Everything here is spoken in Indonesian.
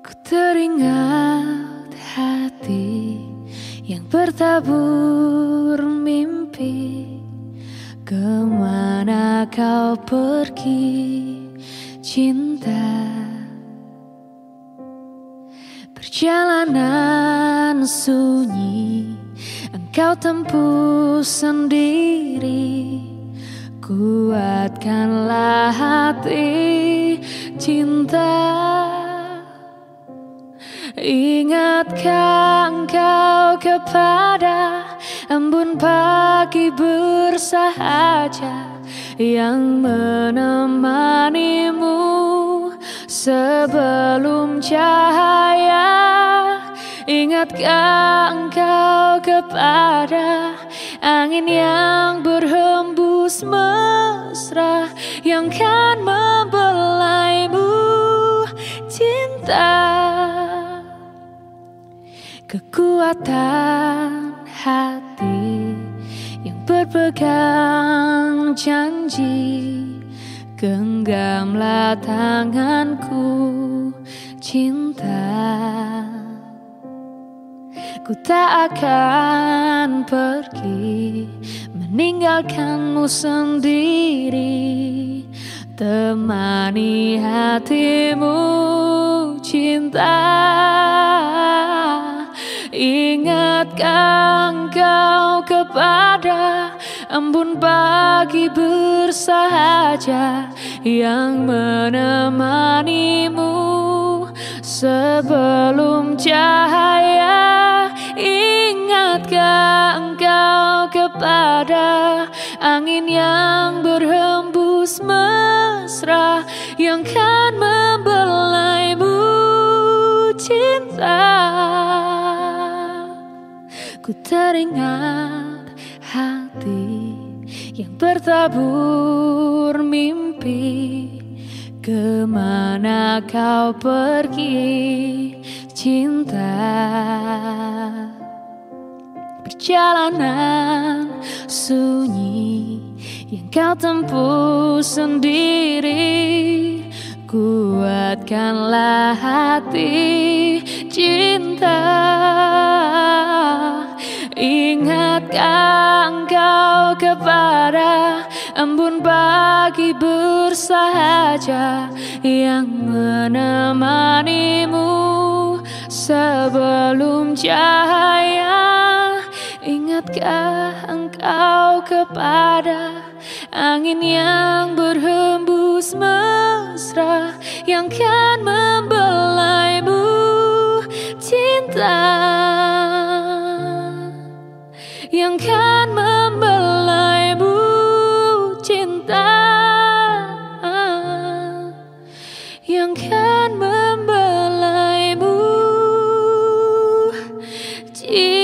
Ku teringat hati yang bertabur mimpi. Ke mana kau pergi cinta? Perjalanan sunyi engkau tempuh sendiri. Kuatkanlah hati cinta Ingatkah engkau kepada embun pagi bersahaja Yang menemanimu sebelum cahaya? Ingatkah engkau kepada angin yang berhembus mesra Yang kan membelaimu? Cinta Kekuatan hati yang berpegang janji. Genggamlah tanganku cinta. Ku tak akan pergi meninggalkanmu sendiri. Temani hatimu Ingatkah engkau kepada embun pagi bersahaja Yang menemanimu. Sebelum cahaya Ingatkah engkau kepada angin yang berhembus mesra Yang kan Ku teringat hati yang bertabur mimpi. Ke mana kau pergi cinta? Perjalanan sunyi yang kau tempuh sendiri. Kuatkanlah hati cinta Ingatkah engkau kepada embun pagi bersahaja Yang menemanimu sebelum cahaya? Ingatkah engkau kepada angin yang berhembus mesra Yang kan membelaimu yang kan membelai bu cinta. Yang kan membelaimu cinta.